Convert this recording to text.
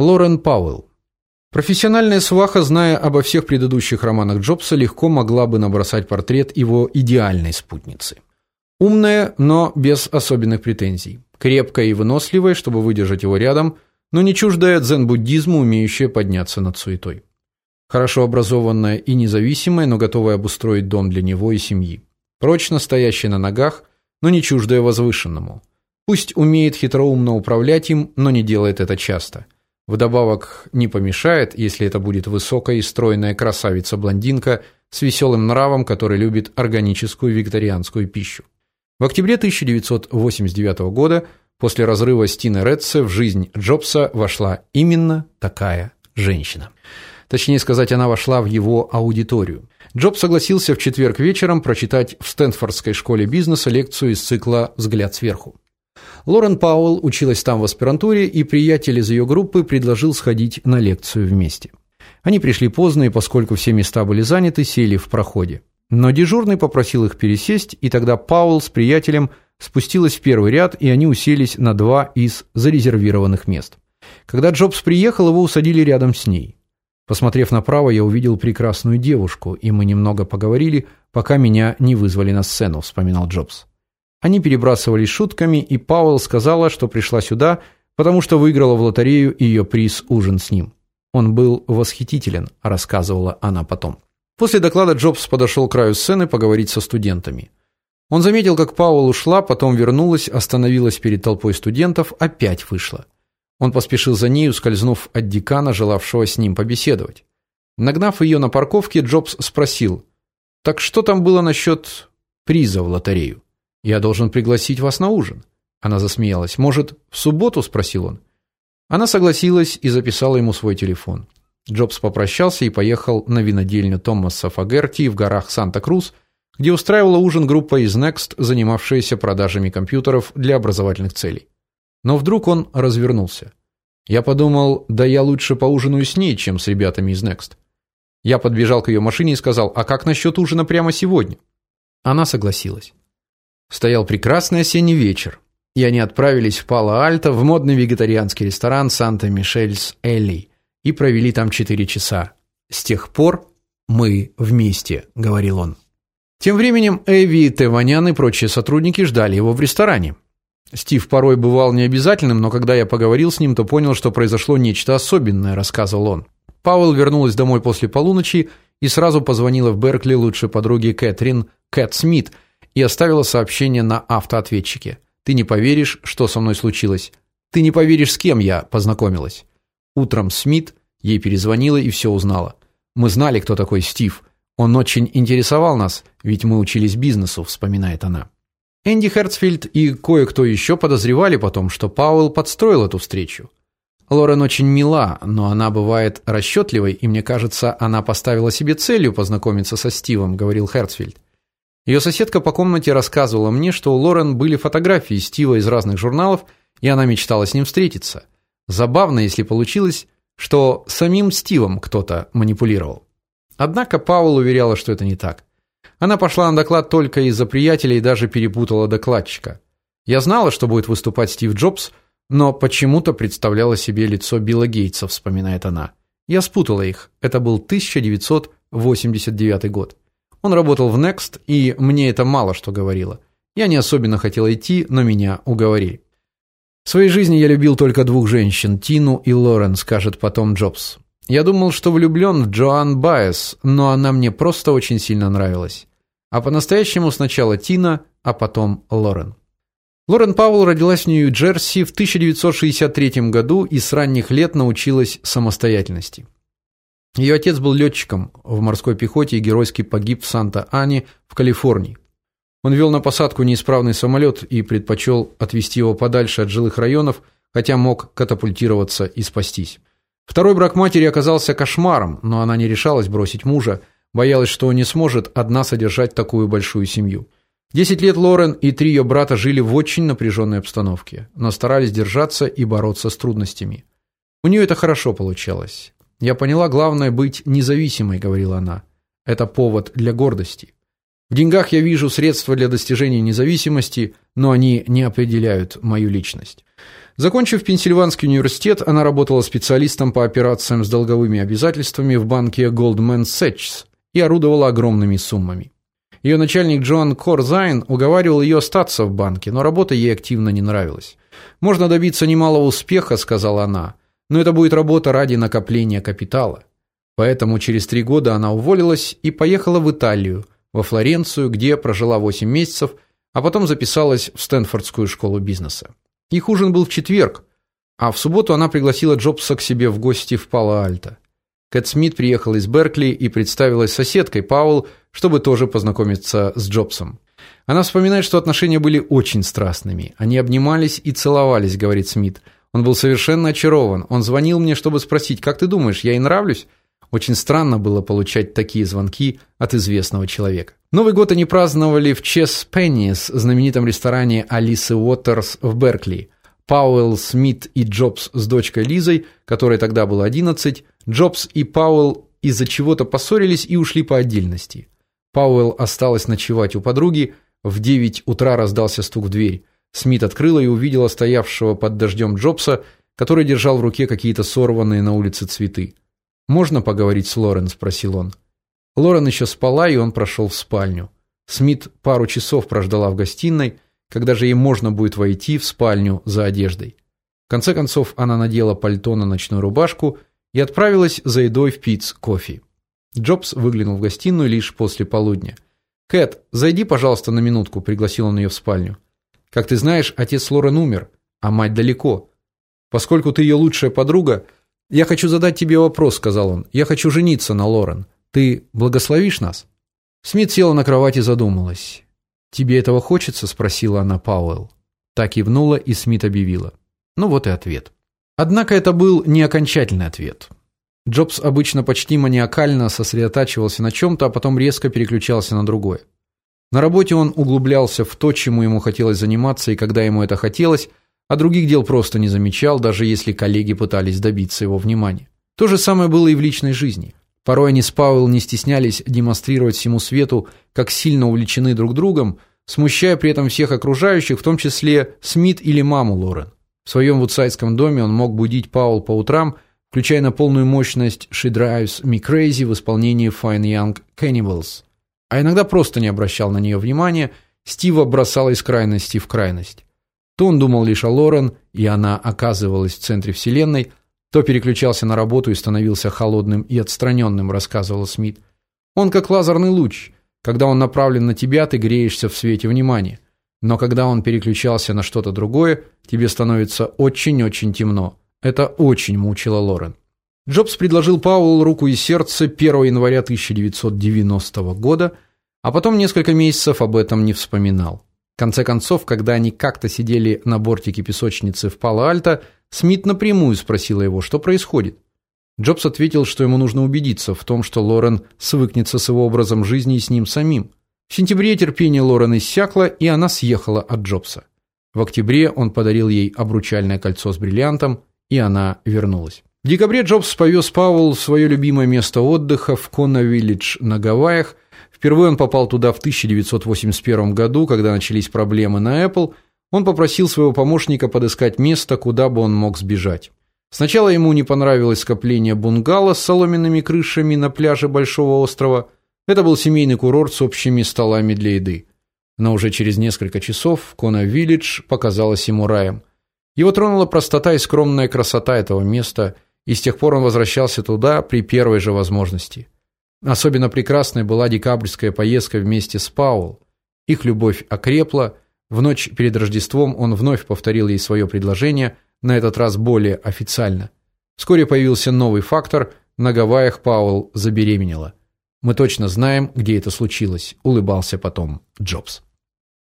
Лорен Пауэлл. Профессиональная сваха, зная обо всех предыдущих романах Джобса, легко могла бы набросать портрет его идеальной спутницы. Умная, но без особенных претензий. Крепкая и выносливая, чтобы выдержать его рядом, но не чуждая дзен-буддизму, умеющая подняться над суетой. Хорошо образованная и независимая, но готовая обустроить дом для него и семьи. Прочно стоящая на ногах, но не чуждая возвышенному. Пусть умеет хитроумно управлять им, но не делает это часто – Вдобавок не помешает, если это будет высокая и стройная красавица-блондинка с веселым нравом, который любит органическую викторианскую пищу. В октябре 1989 года, после разрыва с Тиной в жизнь Джобса вошла именно такая женщина. Точнее сказать, она вошла в его аудиторию. Джобс согласился в четверг вечером прочитать в Стэнфордской школе бизнеса лекцию из цикла Взгляд сверху. Лорен Пауэлл училась там в аспирантуре, и приятель из ее группы предложил сходить на лекцию вместе. Они пришли поздно, и поскольку все места были заняты, сели в проходе. Но дежурный попросил их пересесть, и тогда Пауэлл с приятелем спустилась в первый ряд, и они уселись на два из зарезервированных мест. Когда Джобс приехал, его усадили рядом с ней. Посмотрев направо, я увидел прекрасную девушку, и мы немного поговорили, пока меня не вызвали на сцену, вспоминал Джобс. Они перебрасывались шутками, и Пауэлл сказала, что пришла сюда, потому что выиграла в лотерею ее приз ужин с ним. Он был восхитителен, рассказывала она потом. После доклада Джобс подошел к краю сцены поговорить со студентами. Он заметил, как Пауэлл ушла, потом вернулась, остановилась перед толпой студентов, опять вышла. Он поспешил за ней, ускользнув от декана, желавшего с ним побеседовать. Нагнав ее на парковке, Джобс спросил: "Так что там было насчет приза в лотерею?" Я должен пригласить вас на ужин. Она засмеялась. Может, в субботу, спросил он. Она согласилась и записала ему свой телефон. Джобс попрощался и поехал на винодельню Томаса Фагерти в горах Санта-Крус, где устраивала ужин группа из Next, занимавшаяся продажами компьютеров для образовательных целей. Но вдруг он развернулся. Я подумал, да я лучше поужинаю с ней, чем с ребятами из Next. Я подбежал к ее машине и сказал: "А как насчет ужина прямо сегодня?" Она согласилась. Стоял прекрасный осенний вечер, и они отправились в Пало-Альто в модный вегетарианский ресторан Санта-Мишельс Элли и провели там четыре часа. С тех пор мы вместе, говорил он. Тем временем Эви, Теванян и прочие сотрудники ждали его в ресторане. Стив порой бывал необязательным, но когда я поговорил с ним, то понял, что произошло нечто особенное, рассказывал он. Пауэлл вернулась домой после полуночи и сразу позвонила в Беркли лучшей подруге Кэтрин Кэт Смит – и оставила сообщение на автоответчике. Ты не поверишь, что со мной случилось. Ты не поверишь, с кем я познакомилась. Утром Смит ей перезвонила и все узнала. Мы знали, кто такой Стив. Он очень интересовал нас, ведь мы учились бизнесу, вспоминает она. Энди Херцфельд и кое-кто еще подозревали потом, что Пауэлл подстроил эту встречу. Лорен очень мила, но она бывает расчетливой, и мне кажется, она поставила себе целью познакомиться со Стивом, говорил Херцфельд. Ее соседка по комнате рассказывала мне, что у Лорен были фотографии Стива из разных журналов, и она мечтала с ним встретиться. Забавно, если получилось, что самим Стивом кто-то манипулировал. Однако Паул уверяла, что это не так. Она пошла на доклад только из-за приятелей и даже перепутала докладчика. Я знала, что будет выступать Стив Джобс, но почему-то представляла себе лицо Билла Гейтса, вспоминает она. Я спутала их. Это был 1989 год. Он работал в Next, и мне это мало что говорило. Я не особенно хотел идти, но меня уговорили. В своей жизни я любил только двух женщин, Тину и Лорен, скажет потом Джобс. Я думал, что влюблен в Джоан Байес, но она мне просто очень сильно нравилась. А по-настоящему сначала Тина, а потом Лорен. Лорен Пауэлл родилась в Нью-Джерси в 1963 году и с ранних лет научилась самостоятельности. Ее отец был летчиком в морской пехоте и геройски погиб в Санта-Ане в Калифорнии. Он вел на посадку неисправный самолет и предпочел отвезти его подальше от жилых районов, хотя мог катапультироваться и спастись. Второй брак матери оказался кошмаром, но она не решалась бросить мужа, боялась, что он не сможет одна содержать такую большую семью. Десять лет Лорен и три ее брата жили в очень напряженной обстановке, но старались держаться и бороться с трудностями. У нее это хорошо получалось. Я поняла, главное быть независимой, говорила она. Это повод для гордости. В деньгах я вижу средства для достижения независимости, но они не определяют мою личность. Закончив Пенсильванский университет, она работала специалистом по операциям с долговыми обязательствами в банке Goldman Sachs и орудовала огромными суммами. Ее начальник Джон Корзайн уговаривал ее остаться в банке, но работа ей активно не нравилась. Можно добиться немалого успеха, сказала она, но это будет работа ради накопления капитала. Поэтому через три года она уволилась и поехала в Италию, во Флоренцию, где прожила 8 месяцев, а потом записалась в Стэнфордскую школу бизнеса. Их ужин был в четверг, а в субботу она пригласила Джобса к себе в гости в Пало-Альто. Кэт Смит приехала из Беркли и представилась соседкой Паул, чтобы тоже познакомиться с Джобсом. Она вспоминает, что отношения были очень страстными. Они обнимались и целовались, говорит Смит. Он был совершенно очарован. Он звонил мне, чтобы спросить: "Как ты думаешь, я ей нравлюсь?" Очень странно было получать такие звонки от известного человека. Новый год они праздновали в Чес Пеннис, знаменитом ресторане Алисы Уотерс в Беркли. Пауэлл, Смит и Джобс с дочкой Лизой, которой тогда было 11, Джобс и Пауэлл из-за чего-то поссорились и ушли по отдельности. Пауэлл осталась ночевать у подруги. В 9 утра раздался стук в дверь. Смит открыла и увидела стоявшего под дождем Джобса, который держал в руке какие-то сорванные на улице цветы. Можно поговорить с Лорен, спросил он. Лорен еще спала, и он прошел в спальню. Смит пару часов прождала в гостиной, когда же ей можно будет войти в спальню за одеждой. В конце концов она надела пальто на ночную рубашку и отправилась за едой в Пиц кофе. Джобс выглянул в гостиную лишь после полудня. "Кэт, зайди, пожалуйста, на минутку", пригласил он ее в спальню. "Как ты знаешь, отец Лорен умер, а мать далеко. Поскольку ты ее лучшая подруга, я хочу задать тебе вопрос, сказал он. Я хочу жениться на Лорен. Ты благословишь нас? Смит села на кровати и задумалась. Тебе этого хочется, спросила она Пауэлл. Так кивнула, и Смит объявила: "Ну вот и ответ". Однако это был не окончательный ответ. Джобс обычно почти маниакально сосредотачивался на чем то а потом резко переключался на другое. На работе он углублялся в то, чему ему хотелось заниматься и когда ему это хотелось, а других дел просто не замечал, даже если коллеги пытались добиться его внимания. То же самое было и в личной жизни. Порой они с Пауэлл не стеснялись демонстрировать всему свету, как сильно увлечены друг другом, смущая при этом всех окружающих, в том числе Смит или маму Лорен. В своем вудсайдском доме он мог будить Пауэлл по утрам, включая на полную мощность She Drives Me Crazy в исполнении Fine Young Cannibals. А иногда просто не обращал на нее внимания, Стива бросала из крайности в крайность. То он думал лишь о Лорен, и она оказывалась в центре вселенной, то переключался на работу и становился холодным и отстраненным, рассказывал Смит. Он как лазерный луч. Когда он направлен на тебя, ты греешься в свете внимания. Но когда он переключался на что-то другое, тебе становится очень-очень темно. Это очень мучило Лорен. Джобс предложил Паулу руку и сердце 1 января 1990 года, а потом несколько месяцев об этом не вспоминал конце концов, когда они как-то сидели на бортике песочницы в Пало-Альто, Смит напрямую спросила его, что происходит. Джобс ответил, что ему нужно убедиться в том, что Лорен свыкнется с его образом жизни и с ним самим. В сентябре терпение Лорен иссякло, и она съехала от Джобса. В октябре он подарил ей обручальное кольцо с бриллиантом, и она вернулась. В декабре Джобс повез Пауэлл в свое любимое место отдыха в Кона-Виллидж на Гавайях, Впервые он попал туда в 1981 году, когда начались проблемы на Apple. Он попросил своего помощника подыскать место, куда бы он мог сбежать. Сначала ему не понравилось скопление бунгало с соломенными крышами на пляже большого острова. Это был семейный курорт с общими столами для еды. Но уже через несколько часов Кона Виллидж показалась ему раем. Его тронула простота и скромная красота этого места, и с тех пор он возвращался туда при первой же возможности. Особенно прекрасной была декабрьская поездка вместе с Паул. Их любовь окрепла. В ночь перед Рождеством он вновь повторил ей свое предложение, на этот раз более официально. Вскоре появился новый фактор. На Гавайях Паул забеременела. Мы точно знаем, где это случилось, улыбался потом Джобс.